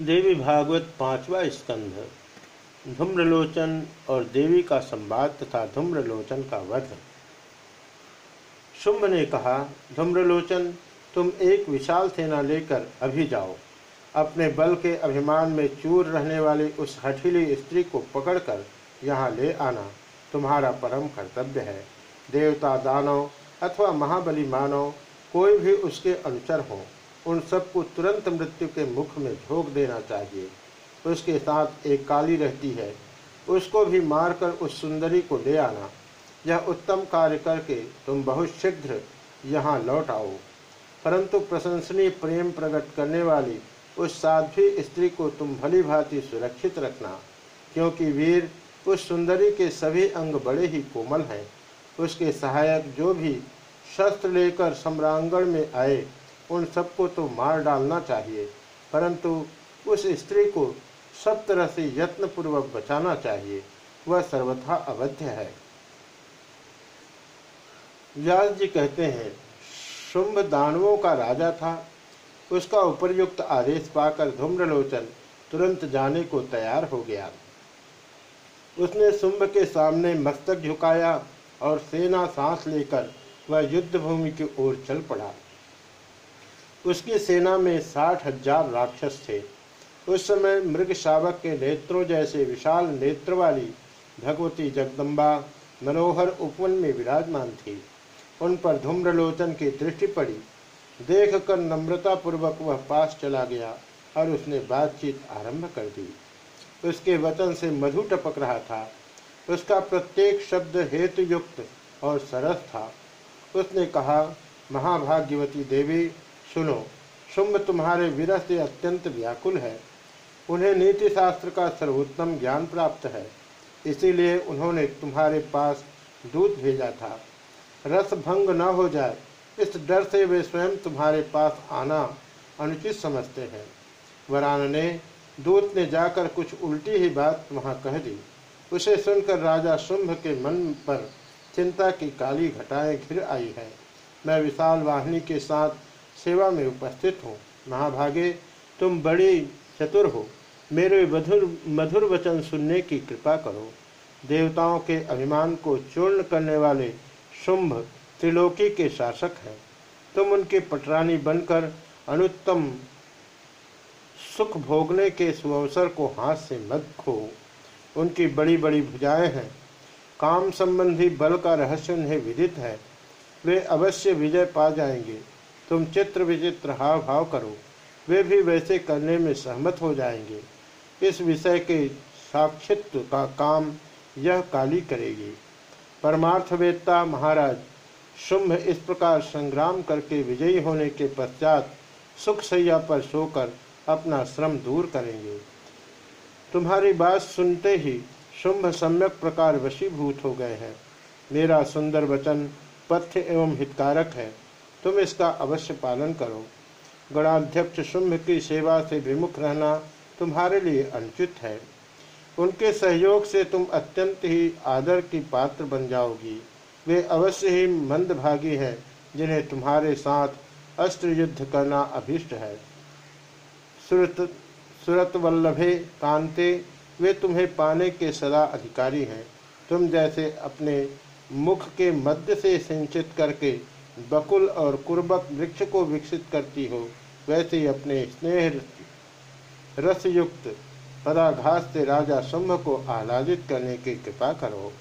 देवी भागवत पांचवा स्कंध, धूम्रलोचन और देवी का संवाद तथा धूम्रलोचन का वध। शुंभ ने कहा, धूम्रलोचन, तुम एक विशाल सेना लेकर अभी जाओ। अपने बल के अभिमान में चूर रहने वाली उस हठीली स्त्री को पकड़कर यहाँ ले आना तुम्हारा परम कर्तव्य है। देवता दानव अथवा महाबली मानव कोई भी उसके अनुचर हो। उन सबको तुरंत मृत्यु के मुख में झोंक देना चाहिए। उसके साथ एक काली रहती है। उसको भी मारकर उस सुंदरी को ले आना। यह उत्तम कार्य करके तुम बहुत शीघ्र यहाँ लौट आओ। परंतु प्रशंसनीय प्रेम प्रकट करने वाली उस साध्वी स्त्री को तुम भली भांति सुरक्षित रखना, क्योंकि वीर उस सुंदरी के सभी अंग बड़े ही कोमल हैं। उसके सहायक जो भी शस्त्र लेकर सम्रांगण में आए उन सबको तो मार डालना चाहिए, परंतु उस स्त्री को सब तरह से यत्नपूर्वक बचाना चाहिए। वह सर्वथा अवध्य है। व्यास जी कहते हैं, शुंभ दानवों का राजा था। उसका उपरयुक्त आदेश पाकर धूम्रलोचन तुरंत जाने को तैयार हो गया। उसने शुंभ के सामने मस्तक झुकाया और सेना सांस लेकर वह युद्ध भूमि की ओर चल पड़ा। उसकी सेना में साठ हज़ार राक्षस थे। उस समय मृग शावक के नेत्रों जैसे विशाल नेत्र वाली भगवती जगदम्बा मनोहर उपवन में विराजमान थी। उन पर धूम्रलोचन की दृष्टि पड़ी। देख कर नम्रतापूर्वक वह पास चला गया और उसने बातचीत आरंभ कर दी। उसके वचन से मधु टपक रहा था। उसका प्रत्येक शब्द हेतुयुक्त और सरस था। उसने कहा, महाभाग्यवती देवी सुनो शुंभ तुम्हारे विरह से अत्यंत व्याकुल है। उन्हें नीति शास्त्र का सर्वोत्तम ज्ञान प्राप्त है। इसीलिए उन्होंने तुम्हारे पास दूध भेजा था। रस भंग न हो जाए, इस डर से वे स्वयं तुम्हारे पास आना अनुचित समझते हैं। वरान ने, दूत ने जाकर कुछ उल्टी ही बात वहाँ कह दी। उसे सुनकर राजा शुंभ के मन पर चिंता की काली घटाएँ घिर आई है। मैं विशाल वाहिनी के साथ सेवा में उपस्थित हूँ। महाभागे, तुम बड़ी चतुर हो। मेरे मधुर मधुर वचन सुनने की कृपा करो। देवताओं के अभिमान को चूर्ण करने वाले शुंभ त्रिलोकी के शासक हैं। तुम उनके पटरानी बनकर अनुत्तम सुख भोगने के सुअवसर को हाथ से मत खो। उनकी बड़ी बड़ी भुजाएँ हैं। काम संबंधी बल का रहस्य उन्हें विदित है। वे अवश्य विजय पा जाएँगे। तुम चित्र विचित्र हाव भाव करो। वे भी वैसे करने में सहमत हो जाएँगे। इस विषय के साक्षित्व का काम यह काली करेगी। परमार्थवेत्ता महाराज, शुंभ इस प्रकार संग्राम करके विजयी होने के पश्चात सुख सैया पर सोकर अपना श्रम दूर करेंगे। तुम्हारी बात सुनते ही शुंभ सम्यक प्रकार वशीभूत हो गए हैं। मेरा सुंदर वचन पथ्य एवं हितकारक है। तुम इसका अवश्य पालन करो। गणाध्यक्ष शुंभ की सेवा से विमुख रहना तुम्हारे लिए अनुचित है। उनके सहयोग से तुम अत्यंत ही आदर की पात्र बन जाओगी। वे अवश्य ही मंदभागी हैं, जिन्हें तुम्हारे साथ अस्त्र युद्ध करना अभिष्ट है। सुरत सुरत वल्लभे कांते, वे तुम्हें पाने के सदा अधिकारी हैं। तुम जैसे अपने मुख के मध्य से सिंचित करके बकुल और कुर्बक वृक्ष को विकसित करती हो, वैसे ही अपने स्नेह रसयुक्त पदाघात से राजा शुंभ को आह्लादित करने की कृपा करो।